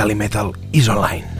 Calimetal is online.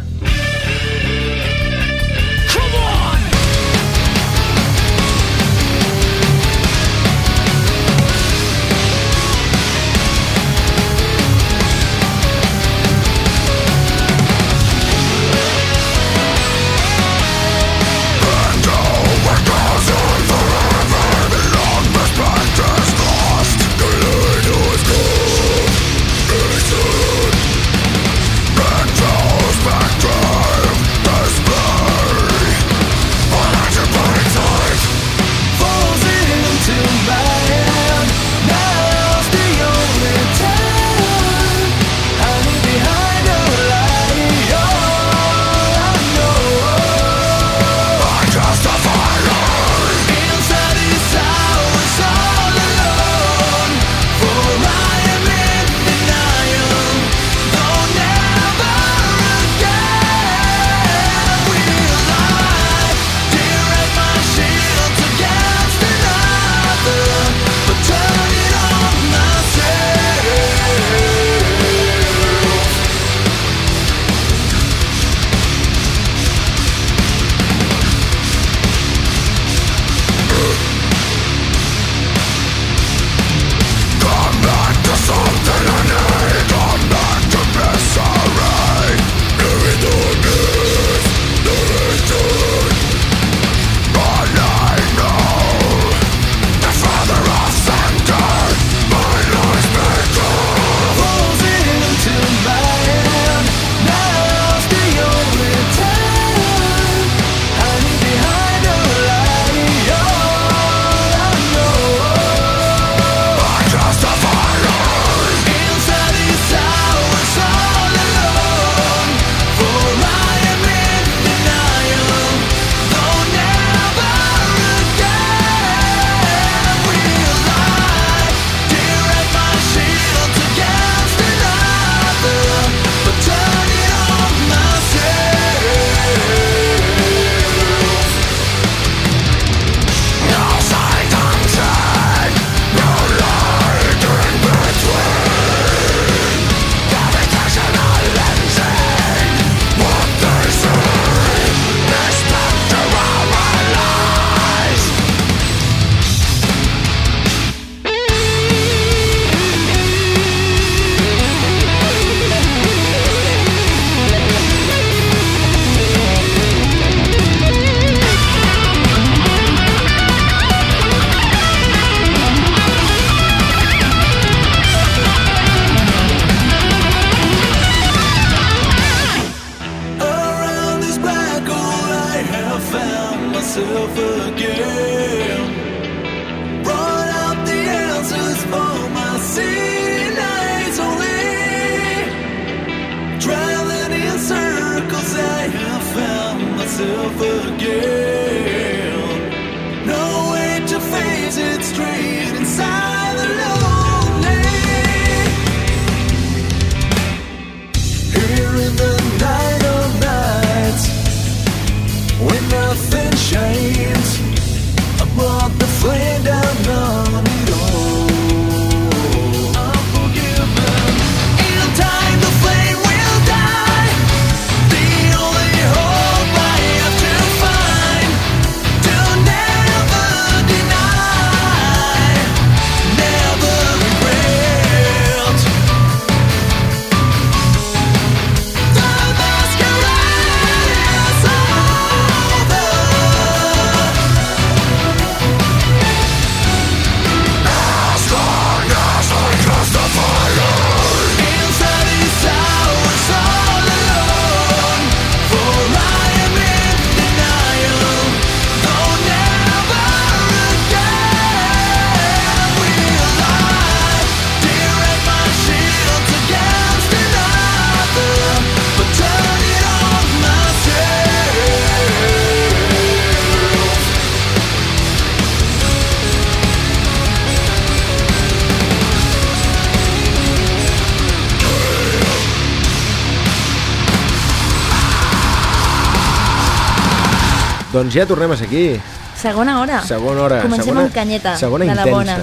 Doncs ja tornem a ser aquí. Segona hora. Segona hora. Comencem segona, amb canyeta, segona de la intensa. bona.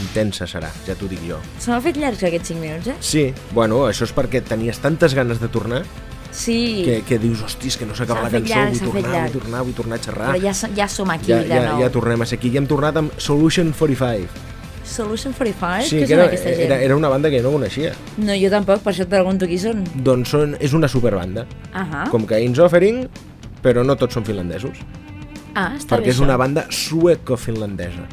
intensa serà, ja t'ho dic jo. Se m'ha fet llargs aquests 5 minuts, eh? Sí, bueno, això és perquè tenies tantes ganes de tornar Sí, que, que dius, hosti, que no s'acaba la cançó, llarg, vull tornar, vull tornar, vull tornar a xerrar. però ja, ja som aquí ja, de ja, nou. ja tornem a ser aquí. I hem tornat amb Solution 45. Solution 45? sí, Què que era, aquesta gent? era, era una banda que no coneixia. No, jo tampoc, per això et pregunto qui són. Doncs són, és una superbanda. Ahà. Com que Ains Offering, però no tots són finlandesos. Ah, està perquè bé és això. una banda sueco-finlandesa.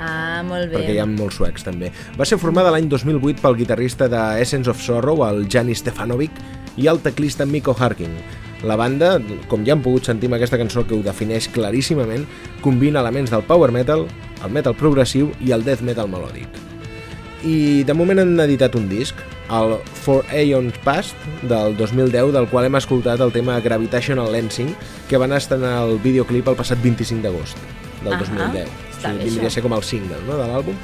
Ah, molt bé. perquè hi ha molts suecs també. Va ser formada l'any 2008 pel guitarrista de Essence of Sorrow, el Jani Stefanovic, i el teclista Miko Harking. La banda, com ja hem pogut sentir amb aquesta cançó que ho defineix claríssimament, combina elements del power metal, el metal progressiu i el death metal melòdic. I de moment han editat un disc, el For Aeons Past, del 2010, del qual hem escoltat el tema Gravitational Lensing, que van estrenar el videoclip el passat 25 d'agost del Ahà, 2010. està bé, vindria a això. ser com el single no, de l'àlbum.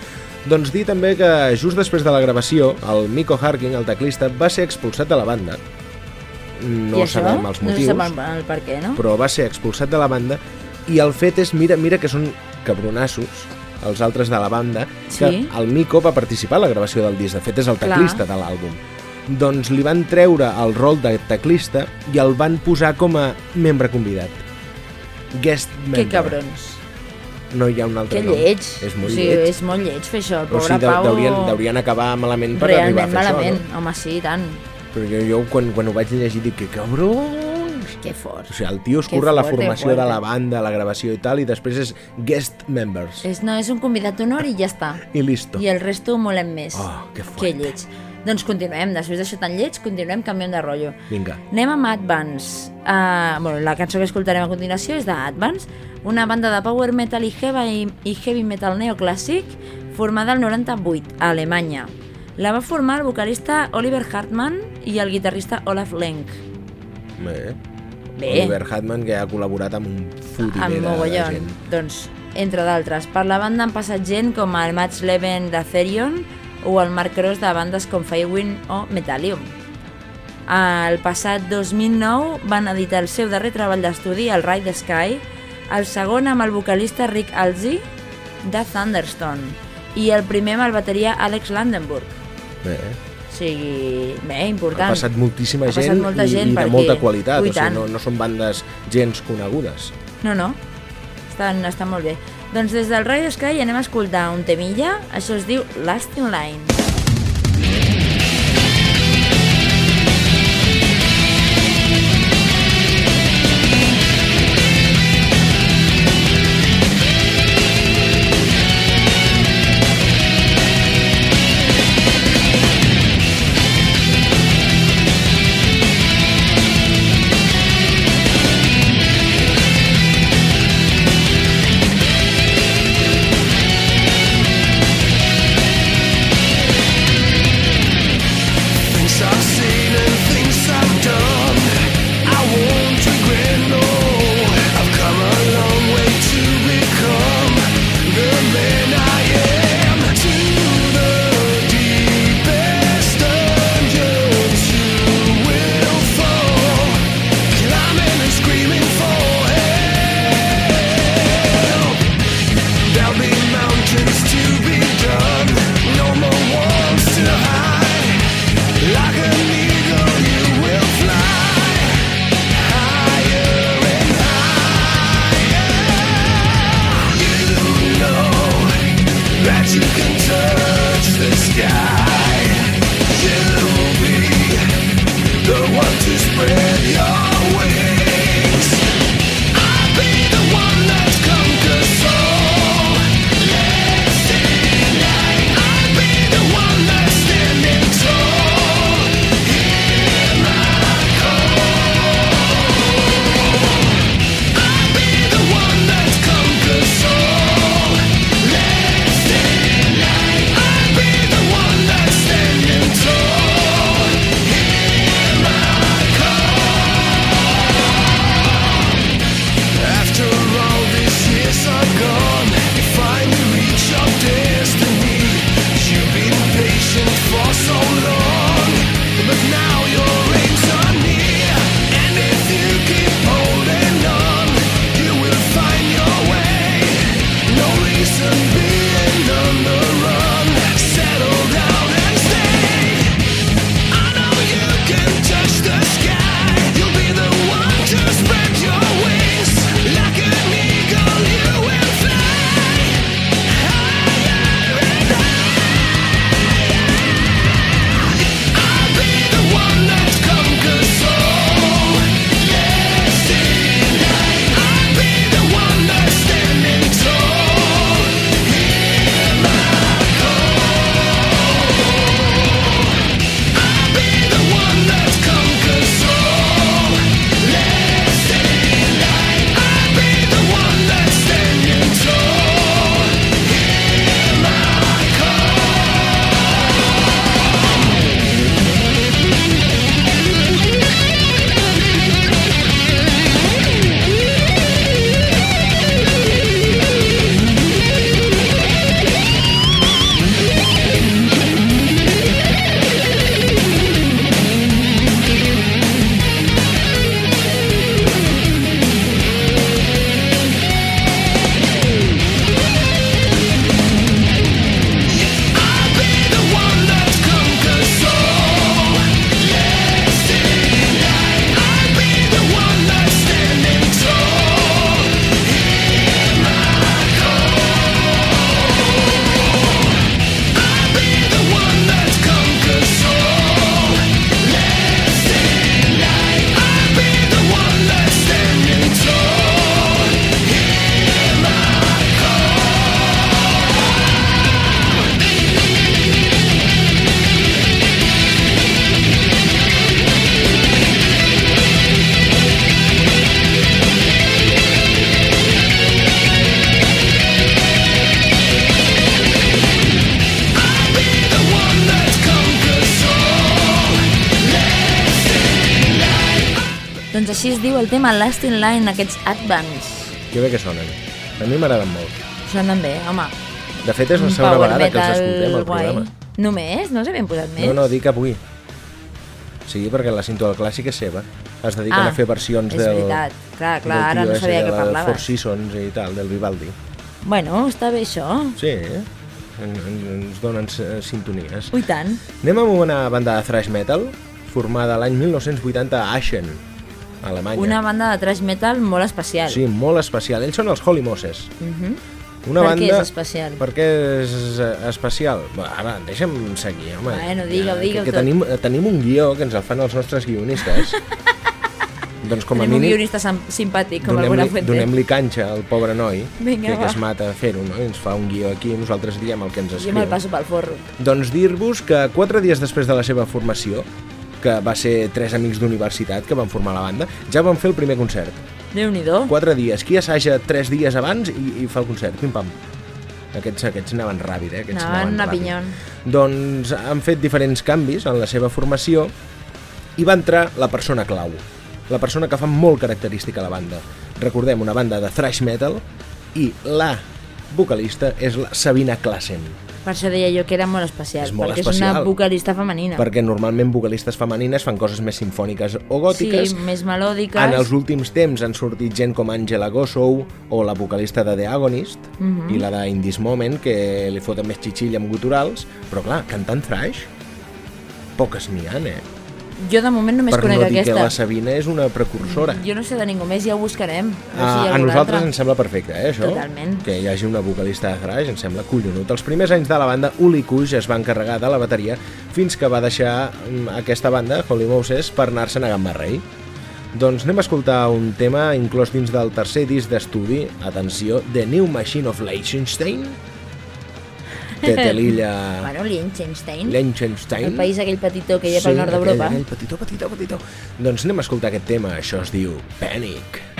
Doncs dir també que just després de la gravació, el Miko Harking, el teclista, va ser expulsat de la banda. No I això? sabem els No motius, sabem el, el per què, no? però va ser expulsat de la banda i el fet és, mira, mira que són cabronassos els altres de la banda, que Sí. el Miko va participar a la gravació del disc, de fet és el Clar. teclista de l'àlbum. Doncs li van treure el rol de teclista i el van posar com a membre convidat. Guest member. Que cabrons. No hi ha un altre Que nom. lleig. És molt o sigui, lleig. és molt lleig fer això. El O pobre sigui, de, Pau... deurien, deurien acabar malament per arribar a Realment fer malament. això, Home, sí, tant. Però jo, jo quan, quan ho vaig llegir dic que cabrons! Que fort. O sigui, el tio es Que curra la formació fuerte. de la banda, la gravació i tal, i després és guest members. És, no, és un convidat d'honor i ja està. I listo. I el resto molem més. Oh, que que fuerte. lleig. Doncs continuem, després d'això tan lleig, continuem, canviem de rotllo. Vinga. Anem amb Advance. Uh, bueno, la cançó que escoltarem a continuació és de Advance, una banda de power metal i heavy, i heavy metal neoclàssic formada el 98 a Alemanya. La va formar el vocalista Oliver Hartmann i el guitarrista Olaf Lenk. Bé. Bé. Oliver Hatman, que ha col·laborat amb un fotimer amb de, de gent. Doncs, entre d'altres, per la banda han passat gent com el Mats Leven de Therion o el Mark Cross de bandes com Firewind o Metallium. El passat 2009 van editar el seu darrer treball d'estudi, el Ride the Sky, el segon amb el vocalista Rick Alzi de Thunderstone i el primer amb el bateria Alex Landenburg. Bé. Sigui, bé, Ha important. passat moltíssima Ha passat gent molta i, gent i de per molta qualitat. Ui, o sigui, no, no són bandes gens conegudes. No, no. Estan, estan molt bé. Doncs des del Radio Sky anem a escoltar un temilla. Això es diu Last in Line. Diu el tema Last in Line, aquests Advance. Que bé que sonen. A mi m'agraden molt. Sonen bé, home. De fet, és la segona power vegada que els escoltem al guai. programa. Només? No s'havien posat més? No, no, dic avui. Sí, perquè la cinta del clàssic és seva. Es dediquen Ah, a fer versions és del... veritat. Clar, clar, ara no sabia què la Four parlaves. Seasons i tal, del Vivaldi. Bueno, està bé això. Sí, eh? En, en, ens donen sintonies. Ui, tant. Anem amb una banda de thrash metal formada l'any 1980 a Aachen, a Alemanya. Una banda de thrash metal molt especial. Sí, molt especial. Ells són els Holy Moses. Mhm. Una Per què banda... és especial? Per què és eh, especial? Va, ara, deixa'm seguir, home. Bueno, digue-ho, Ja, digue-ho que, que tot. tenim, tenim un guió que ens el fan els nostres guionistes. doncs com a Tenim un mínim guionista sam- simpàtic, com el donem-li Buenafuente. donem canxa al pobre noi Vinga, que, que es mata a fer-ho, no? I ens fa un guió aquí i nosaltres diem el que ens Jo escriu. me'l passo pel forro. Doncs dir-vos que quatre dies després de la seva formació, que va ser tres amics d'universitat que van formar la banda, ja van fer el primer concert. Déu-n'hi-do. Quatre dies. Qui assaja tres dies abans i, i fa el concert? Pim-pam. Aquests, aquests anaven ràpid, eh? Aquests Anaven a ràpid. pinyon. Doncs han fet diferents canvis en la seva formació i va entrar la persona clau, la persona que fa molt característica la banda. Recordem, una banda de thrash metal i la vocalista és la Sabina Klassen, Per això deia jo que era molt especial, És molt perquè és especial. una vocalista femenina. perquè normalment vocalistes femenines fan coses més sinfòniques o gòtiques. Sí, més melòdiques. En els últims temps han sortit gent com Angela Gossow o la vocalista de The Agonist Mhm. i la de In This Moment, que li foten més xitxill amb guturals, però clar, cantant thrash, poques n'hi ha, eh? Jo de moment només per conec no dir aquesta. que la Sabina és una precursora. Jo no sé de ningú més, ja ho buscarem. No sé si A, a nosaltres altra. ens sembla perfecte, eh, això? Totalment. Que hi hagi una vocalista de thrash, ens sembla collonut. Els primers anys de la banda, Uli Kush es va encarregar de la bateria fins que va deixar mm, aquesta banda, Holy Moses, per anar-se'n a Gamma Ray. Doncs anem a escoltar un tema inclòs dins del tercer disc d'estudi, atenció, The New Machine of Liechtenstein, té l'illa Bueno, Liechtenstein. Liechtenstein. El país aquell petitó que hi ha pel nord d'Europa. Aquell, aquell petitó, petitó, petitó. Doncs anem a escoltar aquest tema, això es diu Panic. Running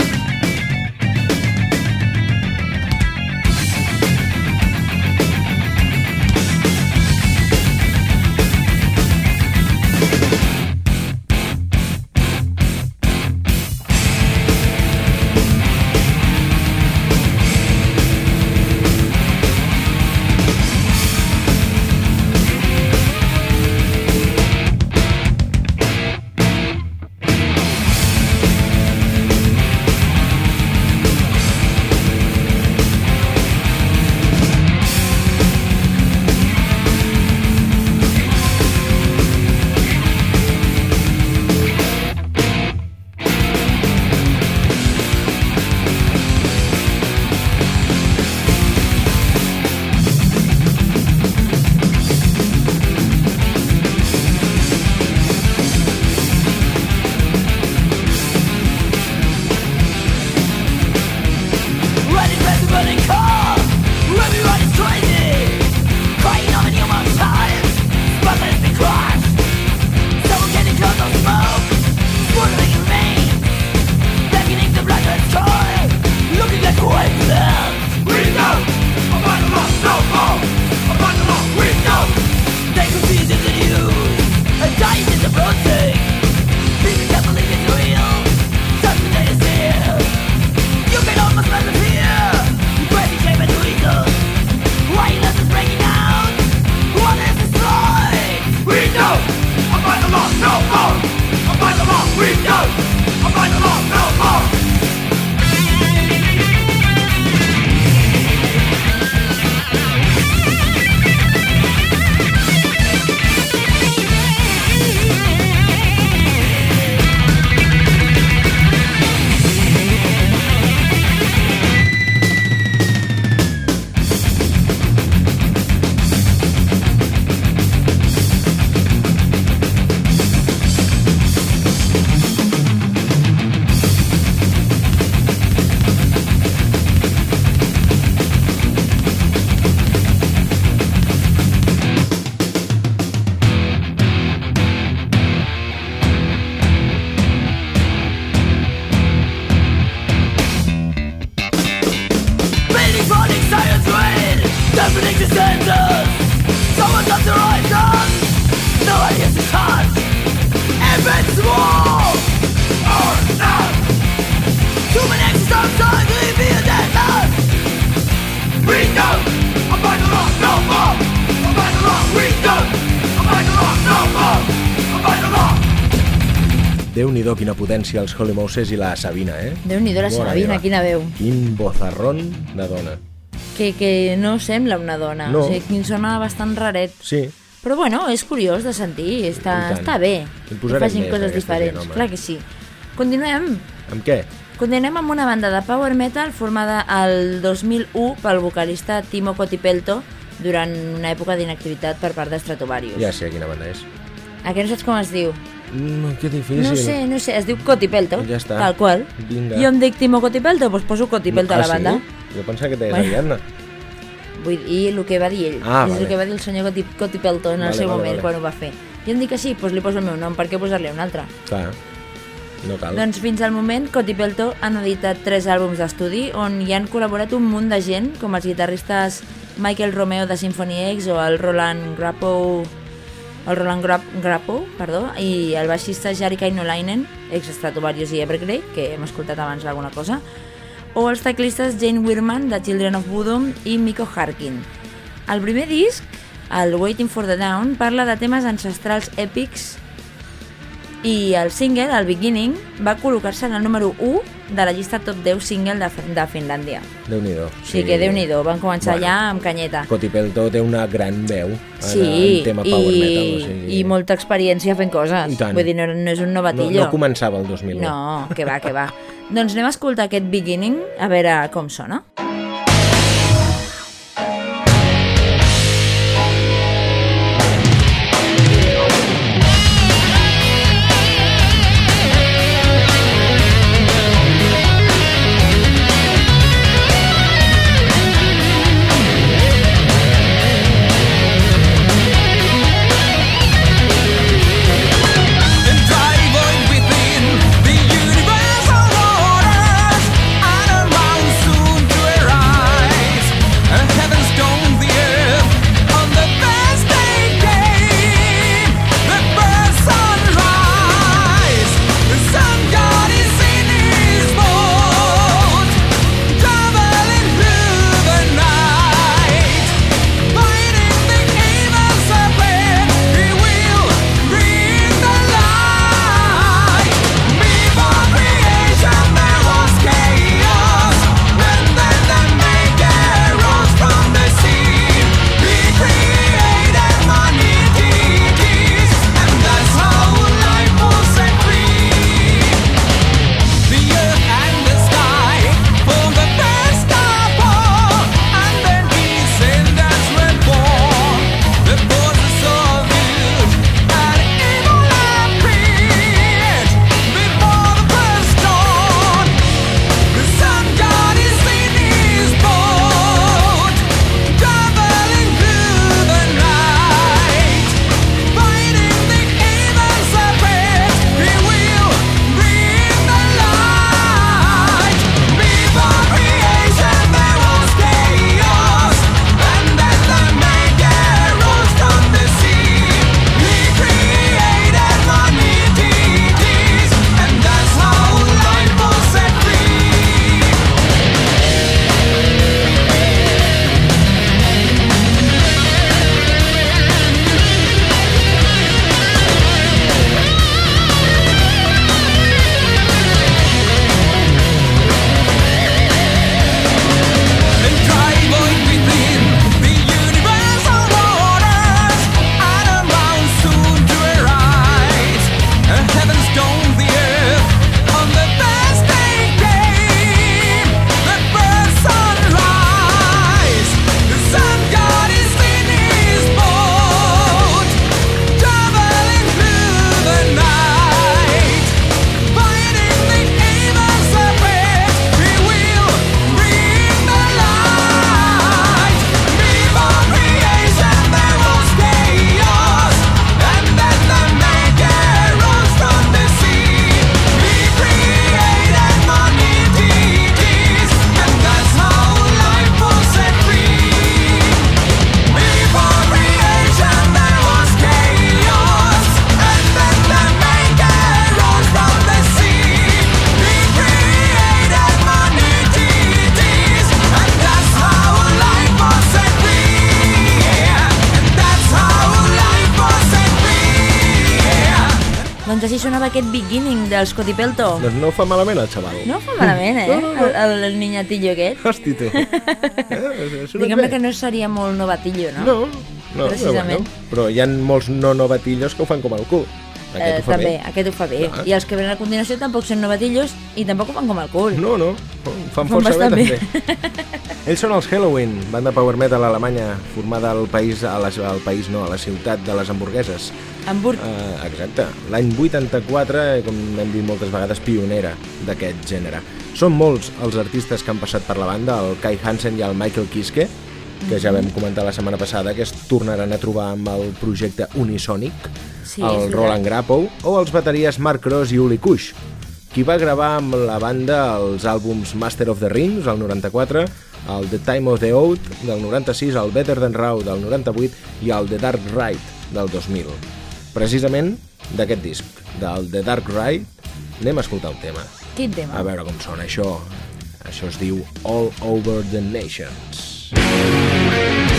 potència els Holy Moses i la Sabina, eh? Déu-n'hi-do la Mare Sabina, meva. quina veu. Quin bozarrón de dona. Que, que no sembla una dona. No. O sigui, sona bastant raret. Sí, Però bueno, és curiós de sentir, està, està bé. En Que facin més, coses diferents, gent, clar que sí. Continuem. amb què? Continuem amb una banda de power metal formada el 2001 pel vocalista Timo Cotipelto durant una època d'inactivitat per part d'Stratovarius. Ja sé quina banda és. A què no saps com es diu? No, que difícil. No sé, no sé, es diu Cotipelto, Ja està. tal qual. Vinga. Jo em dic Timo Cotipelto, doncs poso Cotipelto a la banda. Ah, sí? Jo pensava que deies Bueno. Ariadna. Vull dir el que va dir ell. Ah, és vale. el que va dir el senyor Coti, Cotipelto en el Vale, seu vale, moment, vale. quan ho va fer. Jo em dic així, doncs li poso el meu nom, per què posar-li un altre? Clar, no cal. Doncs fins al moment, Cotipelto han editat tres àlbums d'estudi on hi han col·laborat un munt de gent, com els guitarristes Michael Romeo de Symphony X o el Roland Grappo el Roland Grap Grappo, perdó, i el baixista Jari Kainolainen, ex Stratovarius i Evergrey, que hem escoltat abans alguna cosa, o els teclistes Jane Wirman de Children of Bodom i Miko Harkin. El primer disc, el Waiting for the Dawn, parla de temes ancestrals èpics i el single, el Beginning, va col·locar-se en el número 1 de la llista top 10 single de, de Finlàndia. Déu-n'hi-do. O sigui que Déu-n'hi-do, van començar Bueno. allà amb canyeta. Cotipelto té una gran veu en, Sí, en tema i, power metal. O sigui... i molta experiència fent coses. I. Vull dir, no, no és un no, novatillo. no començava el 2001. No, que va, que va. doncs anem a escoltar aquest Beginning, a veure com sona. And Doncs així sonava aquest beginning del Scotty Pelto. Doncs no fa malament el xaval. No fa malament, eh? No, no, no. El, el niñatillo aquest. Hosti, tu. Eh, Diguem-ne que no seria molt novatillo, no? No, no, Precisament. Però, bueno, però hi ha molts no novatillos que ho fan com el cul. Aquest Eh, ho també, bé. aquest ho fa bé. Clar. I els que venen a continuació tampoc són novatillos i tampoc ho fan com el cul. No, no, ho fan Fan força bé, bé. també. Ells són els Halloween, banda power metal alemanya, formada al país, a la, al país no, a la ciutat de les hamburgueses. Hamburg. Uh, exacte. L'any 84, eh, com hem dit moltes vegades, pionera d'aquest gènere. Són molts els artistes que han passat per la banda, el Kai Hansen i el Michael Kiske, que ja vam comentar la setmana passada, que es tornaran a trobar amb el projecte Unisonic, Sí, el. Roland Grappow, o els bateries Mark Cross i Uli Kush, qui va gravar amb la banda els àlbums Master of the Rings, el 94, el The Time of the Oath, del 96, el Better Than Raw, del 98, i el The Dark Ride, del 2000. Precisament d'aquest disc, del The Dark Ride, anem a escoltar un tema. Quin tema? A veure com sona això. Això es diu All Over the Nations. All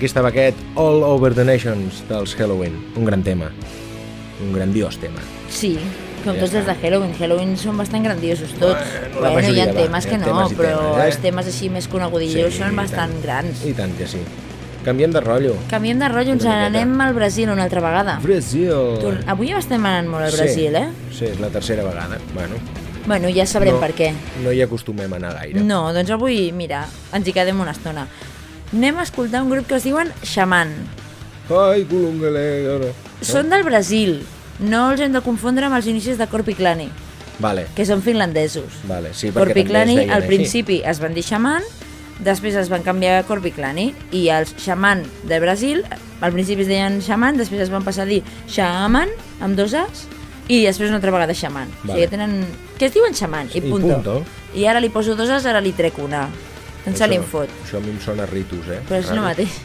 aquí estava aquest All Over the Nations dels Halloween. Un gran tema. Un grandiós tema. Sí, com Ja tots els de Halloween. Halloween són bastant grandiosos tots. Bueno, Bueno, hi majoria, ha va. temes Hi ha que no, temes però temes, eh? els temes així més conegudillos són i bastant tant. grans. I tant que sí. Canviem de rotllo. Canviem de rotllo, ens anem al Brasil una altra vegada. Brasil. Tor- Avui estem anant molt al Brasil, eh? Sí, és la tercera vegada. Bueno, Bueno, ja sabrem no, per què. No hi acostumem a anar gaire. No, doncs avui, mira, ens hi quedem una estona. Anem a escoltar un grup que es diuen Xaman. Ai, colonguele... Són del Brasil. No els hem de confondre amb els inicis de Corpiclani, Vale, que són finlandesos. vale, sí, Corpiclani al així. principi es van dir Xaman, després es van canviar a Corpiclani i els Xaman de Brasil al principi es deien Xaman, després es van passar a dir Xaman amb dos As i després una altra vegada Xaman. O Vale. sigui, tenen... que es diuen Xaman i I punto. punto. I ara li poso dos As, ara li trec una. Tant se li en fot. Això a mi em sona ritus, eh? Però és el Raro. mateix.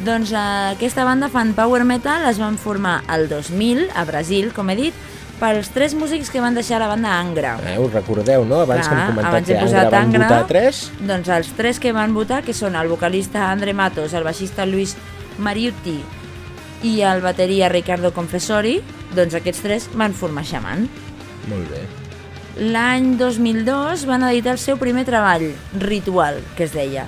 Doncs eh, aquesta banda fan power metal, es van formar el 2000 a Brasil, com he dit, pels tres músics que van deixar la banda Angra. Eh, us recordeu, no? Abans que Clar, hem comentat que Angra van Angra. votar tres. Doncs els tres que van votar, que són el vocalista Andre Matos, el baixista Luis Mariutti i el bateria Ricardo Confessori, doncs aquests tres van formar Xaman. Molt bé. L'any 2002 van editar el seu primer treball, Ritual, que es deia.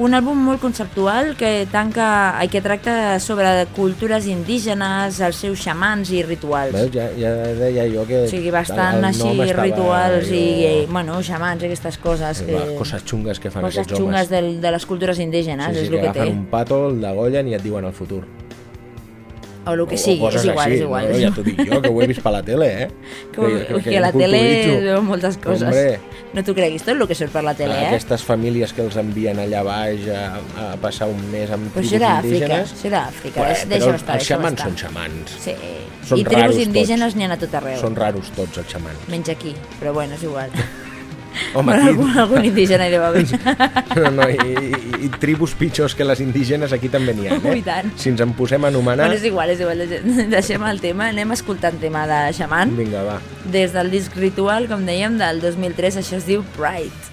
Un àlbum molt conceptual que tanca i que tracta sobre cultures indígenes, els seus xamans i rituals. Veus, ja, ja deia jo que... O sigui, bastant així rituals i, allò- bueno, xamans i aquestes coses. Que, Les coses xungues que fan coses aquests xungues homes. de, de les cultures indígenes, sí, sí, és que el que agafen té. un pato, el degollen i et diuen el futur. O el que O- sigui, és igual, així, és igual. No? Ja t'ho dic jo, que ho he vist per la tele, eh? que, que, que, a la tele veu moltes coses. Hombre. No t'ho creguis tot el que surt per la tele, eh? Aquestes famílies que els envien allà baix a, a passar un mes amb Però tribus Àfrica, indígenes... això era Àfrica, Bé, deixa'm però estar, els xamans són xamans. Sí, Són i tribus indígenes n'hi ha a tot arreu. Són raros tots els xamans. Menys aquí, però bueno, és igual. Home, Bueno, algun, aquí... algun indígena hi deu haver. No, no, i, i, i tribus pitjors que les indígenes aquí també n'hi ha, eh? i tant. Si ens en posem a anomenar... Bueno, és igual, és igual. Deixem el tema, anem escoltant tema de xaman. Vinga, va. Des del disc Ritual, com dèiem, del 2003, això es diu. Pride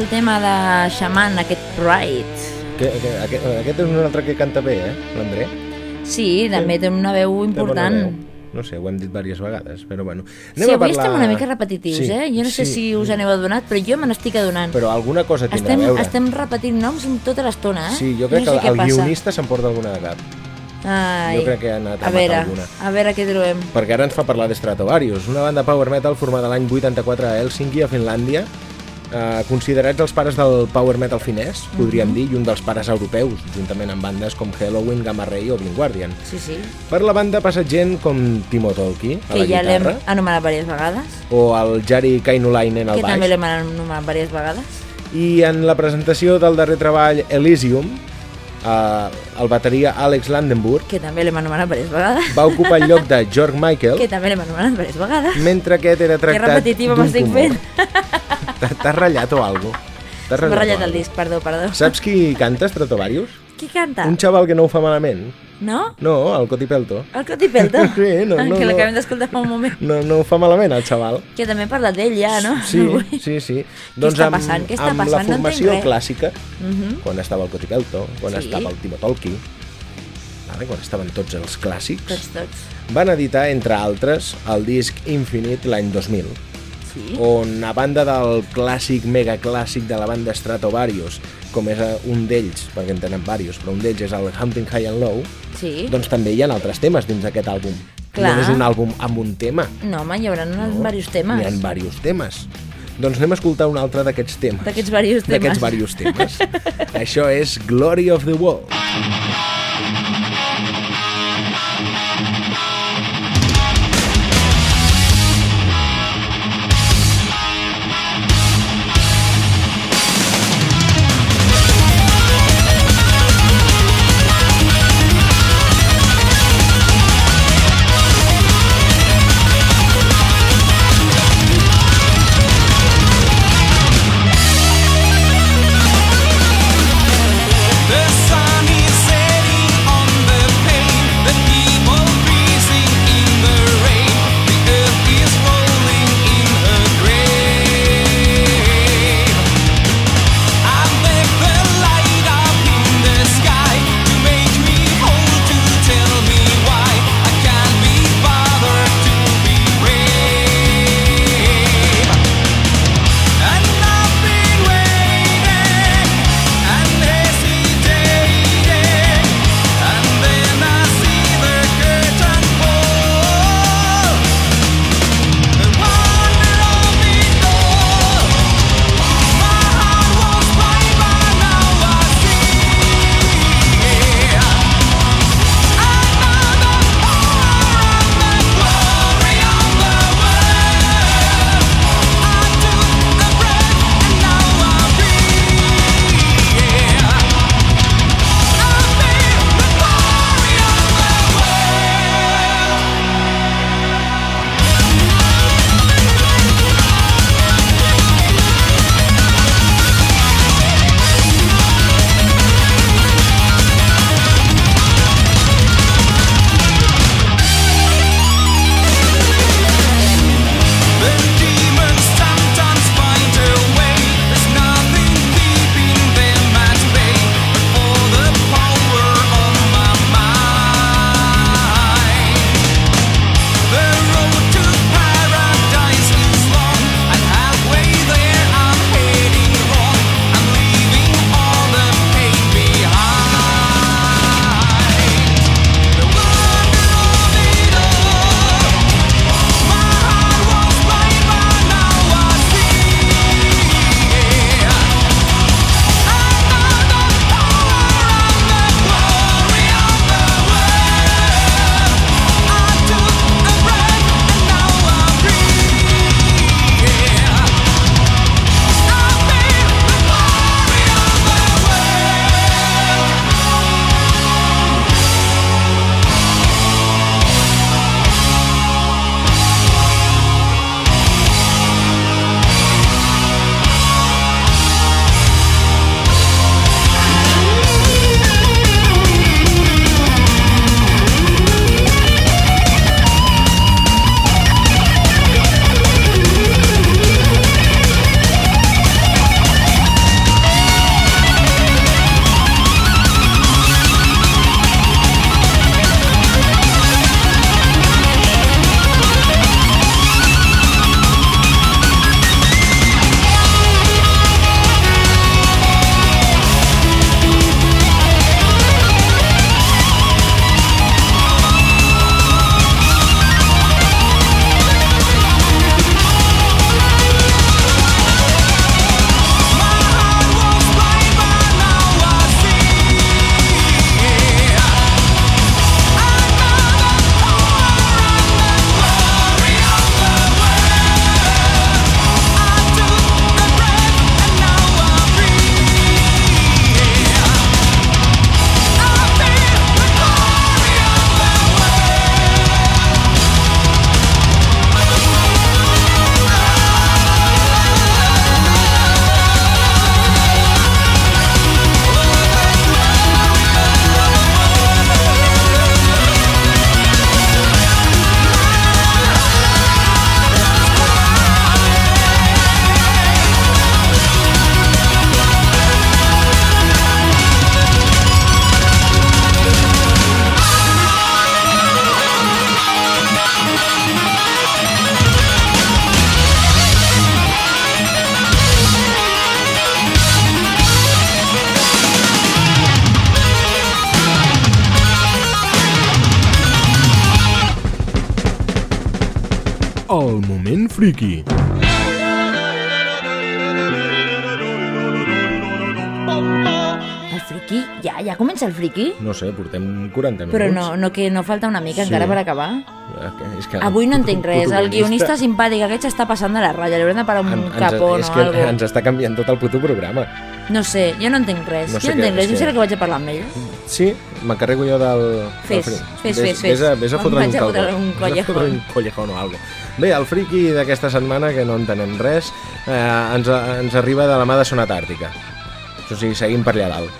el tema de Shaman, aquest Pride. Que, que, aquest, aquest és un altre que canta bé, eh, l'André? Sí, també té una veu Té important. veu. No sé, ho hem dit diverses vegades, però bueno. Sí, avui estem una mica repetitius, Sí, eh? Jo no sé sí. si us aneu adonat, però jo me n'estic adonant. Però alguna cosa tindrà Estem, a veure. estem repetint noms tota l'estona, eh? Sí, jo crec no sé que què el, el guionista s'emporta alguna de cap. Ai, Jo crec que ha anat a a veure, alguna. a veure què trobem. Perquè ara ens fa parlar d'Stratovarius, una banda power metal formada l'any 84 a Helsinki, a Finlàndia, eh, considerats els pares del power metal finès, podríem Mhm. dir, i un dels pares europeus, juntament amb bandes com Halloween, Gamma Ray o Blind Guardian. Sí, sí. Per la banda passa gent com Timo Tolki, a la Que ja l'hem guitarra, anomenat diverses vegades. o el Jari Kainulainen al Que també baix, l'hem anomenat diverses vegades. i en la presentació del darrer treball Elysium, eh, el bateria Alex Landenburg Que també l'hem anomenat diverses vegades. va ocupar el lloc de George Michael, Que també l'hem anomenat diverses vegades. mentre aquest era Que tractat repetitiva d'un m'estic tumor. fent. T'ha- T'has ratllat o alguna cosa? M'ha ratllat el disc, perdó, perdó. Saps qui canta Stratovarius? Qui canta? Un xaval que no ho fa malament. No? No, el Coti Pelto. El Coti Pelto? Sí, no, no, Que no. l'acabem d'escoltar fa un moment. No, no ho fa malament, el xaval. Que també he parlat d'ell ja, no? Sí, sí, sí. Què està passant? Què està amb la passant? No entenc formació res. clàssica, Mhm. quan estava el Coti Pelto, quan Sí. estava el Timo Tolki, vale, quan estaven tots els clàssics, Tots, tots. van editar, entre altres, el disc Infinite l'any 2000, Sí. on a banda del clàssic, mega clàssic de la banda Stratovarius, com és eh, un d'ells, perquè en tenen diversos, però un d'ells és el Hunting High and Low, Sí. doncs també hi ha altres temes dins d'aquest àlbum. Clar. No és un àlbum amb un tema, No, home, hi haurà no? diversos temes. N'hi ha diversos temes. Doncs anem a escoltar un altre d'aquests temes. D'aquests diversos temes. D'aquests diversos temes. Això és Glory of the World. El moment friki. El friqui? Ja, ja comença el friqui? No sé, portem 40 minuts. Però no, no, que no falta una mica Sí. encara per acabar. Que- És que Avui no entenc res. El guionista simpàtic aquest s'està passant de la ratlla. Li haurem de parar un En- capó és o que alguna ens està canviant tot el puto programa. No sé, jo no entenc res. No sé jo no què- entenc res. Jo que- seré que vaig a parlar amb ell. Sí, m'encarrego jo del... Fes, del fes, Ves- fes, fes. Ves a, ves a fotre un caldo. un a collejón. un collejón o algo. Bé, el friki d'aquesta setmana, que no entenem res, eh, ens, ens arriba de la mà de Sonata Àrtica. Això sí, seguim per allà dalt.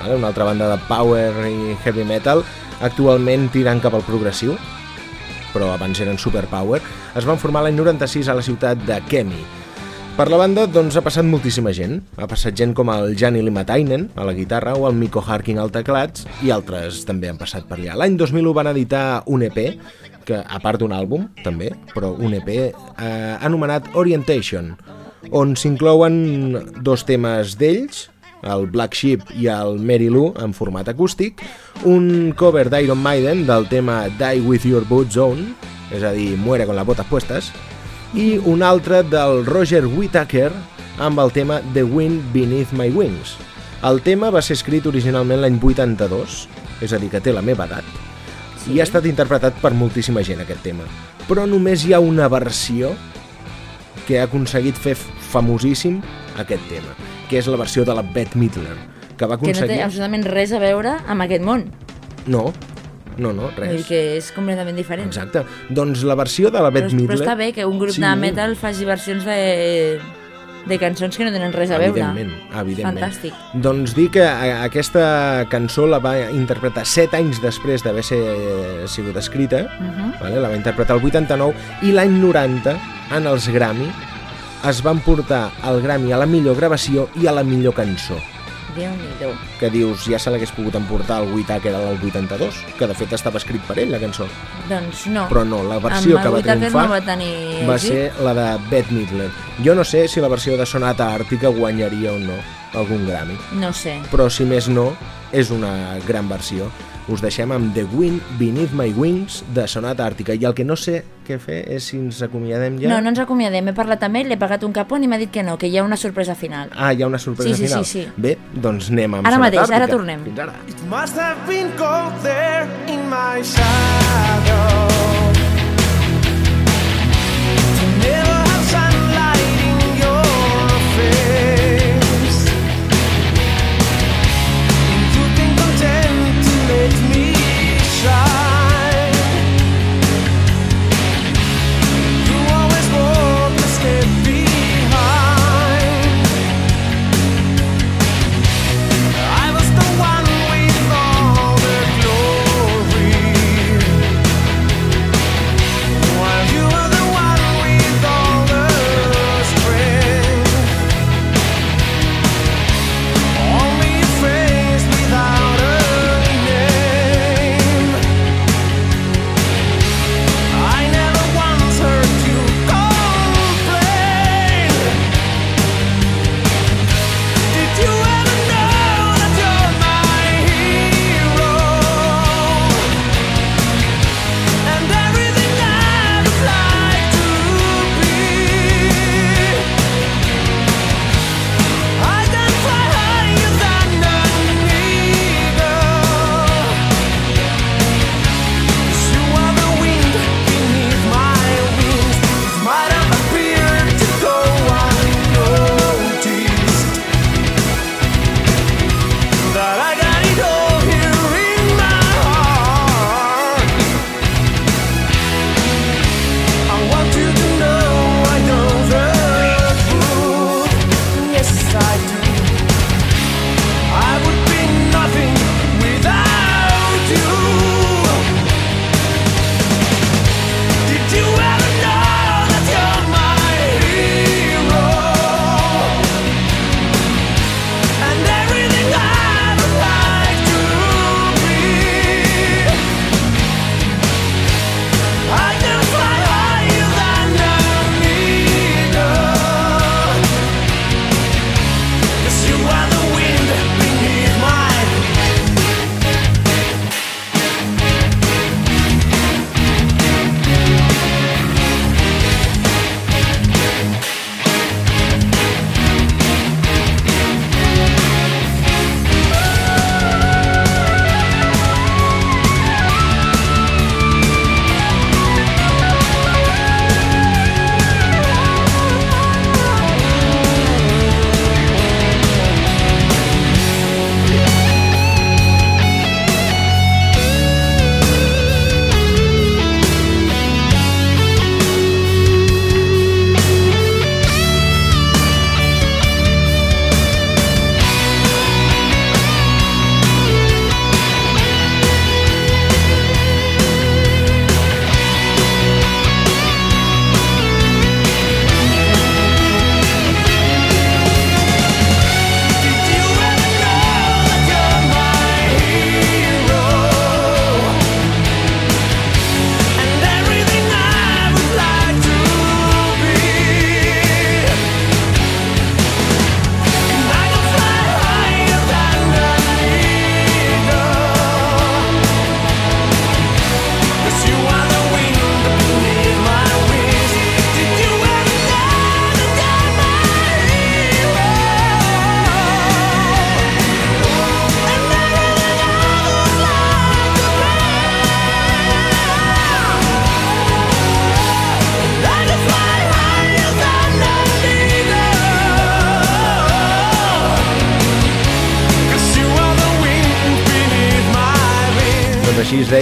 Vale? Una altra banda de power i heavy metal, actualment tirant cap al progressiu, però abans eren superpower, es van formar l'any 96 a la ciutat de Kemi. Per la banda, doncs, ha passat moltíssima gent. Ha passat gent com el Jani Limatainen, a la guitarra, o el Miko Harking al teclats, i altres també han passat per allà. L'any 2001 van editar un EP, que a part d'un àlbum, també, però un EP, eh, anomenat Orientation, on s'inclouen dos temes d'ells, el Black Sheep i el Mary Lou en format acústic, un cover d'Iron Maiden del tema Die With Your Boots On, és a dir, Muere con las botas puestas, i un altre del Roger Whittaker amb el tema The Wind Beneath My Wings. El tema va ser escrit originalment l'any 82, és a dir, que té la meva edat, i ha estat interpretat per moltíssima gent aquest tema. Però només hi ha una versió que ha aconseguit fer famosíssim aquest tema, que és la versió de la Bette Midler, que va Que no té aconseguir... absolutament res a veure amb aquest món. No, no, no, Vull dir res. que és completament diferent. Exacte. Doncs la versió de la Però, Bette Midler... però està bé que un grup Sí. de metal faci versions de, de cançons que no tenen res a veure. Evidentment, evidentment. Fantàstic. Doncs dir que aquesta cançó la va interpretar 7 anys després d'haver ser- sigut escrita, Uh -huh. vale? la va interpretar el 89, i l'any 90, en els Grammy, es van portar el Grammy a la millor gravació i a la millor cançó. Déu-n'hi-do. Que dius, ja se l'hagués pogut emportar el Whittaker al 82, que de fet estava escrit per ell, la cançó. Doncs no. Però no, la versió que va triomfar no va tenir va ser la de Bette Midler. Jo no sé si la versió de Sonata Àrtica guanyaria o no algun Grammy, No sé. però si més no, és una gran versió. Us deixem amb The Wind Beneath My Wings de Sonata Àrtica i el que no sé què fer és si ens acomiadem ja. No, no ens acomiadem. He parlat amb ell, l'he pagat un capón i m'ha dit que no, que hi ha una sorpresa final. Ah, hi ha una sorpresa Sí, sí, final. sí, sí. Bé, doncs anem amb Ara Sonata mateix, ara Àrtica. tornem. Fins ara. It must have been cold there in my shadow. To never try.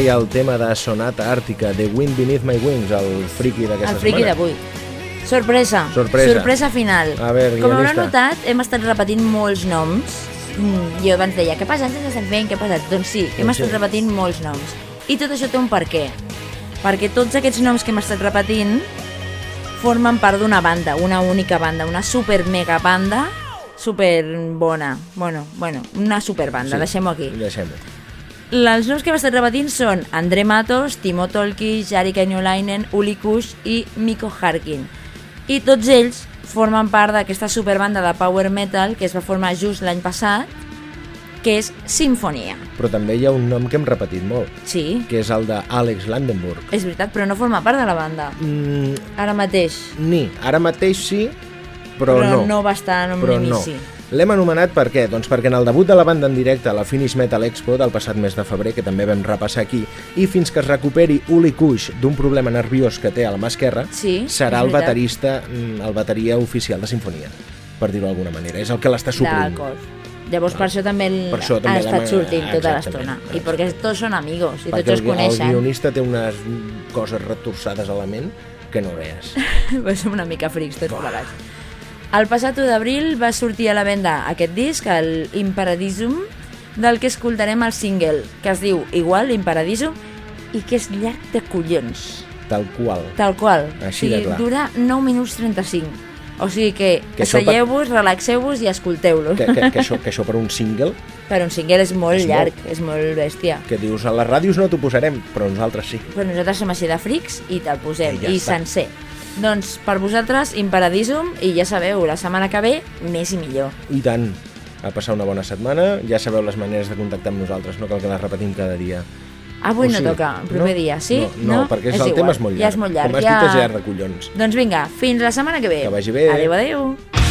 Deia el tema de Sonata Àrtica, The Wind Beneath My Wings, el friki d'aquesta El friki setmana. d'avui. Sorpresa. Sorpresa. Sorpresa final. A veure, Com haurà guionista. notat, hem estat repetint molts noms. Mm, jo abans deia, què passa? Ens estem fent, què passa? Doncs sí, hem Doncs sí. estat repetint molts noms. I tot això té un per què. Perquè tots aquests noms que hem estat repetint formen part d'una banda, una única banda, una super mega banda, super bona. Bueno, bueno, una super banda, Sí. deixem-ho aquí. Deixem-ho. Els noms que hem estat repetint són André Matos, Timo Tolki, Jari Kenyolainen, Uli Kush i Miko Harkin. I tots ells formen part d'aquesta superbanda de power metal que es va formar just l'any passat, que és Sinfonia. Però també hi ha un nom que hem repetit molt, Sí, que és el d'Àlex Landenburg. és veritat, però no forma part de la banda. Mm, Ara mateix. ni, ara mateix sí, però, Però no. no va estar en un però no. L'hem anomenat per què? Doncs perquè en el debut de la banda en directe a la Finish Metal Expo del passat mes de febrer, que també vam repassar aquí, i fins que es recuperi Uli Kush d'un problema nerviós que té a la mà esquerra, Sí, serà el baterista, mm, el bateria oficial de Sinfonia, per dir-ho d'alguna manera. És el que l'està suplint. D'acord. Llavors per això també, Per això també ha estat sortint tota l'estona. I perquè tots són amigos i tots Perquè es el, el coneixen. guionista té unes coses retorçades a la ment que no veus. Ser una mica frics tots plegats. El passat 1 d'abril va sortir a la venda aquest disc, el Imparadisum, del que escoltarem el single, que es diu igual, Imparadisum, i que és llarg de collons, Tal qual. tal qual. Així o sigui, de clar. dura 9 minuts 35. O sigui que, Que això per- asseieu-vos, relaxeu-vos i escolteu-lo. Que, que, que, això, que això per un single Però un single és molt És llarg, molt. és molt bèstia. que dius a les ràdios no t'ho posarem, però nosaltres sí. Però nosaltres som així de frics i te'l posem, I ja i està. sencer. Doncs per vosaltres, Imparadisum, i ja sabeu, la setmana que ve, més i millor. I tant. A passar una bona setmana. Ja sabeu les maneres de contactar amb nosaltres, no cal que les repetim cada dia. Avui O no sí? toca, el primer No? dia, sí? No, no, perquè és, el igual, tema és molt llarg. Ja és molt llarg. Com has ja... dit, és llarg de collons. Doncs vinga, fins la setmana que ve. Que vagi bé. Adéu, adéu.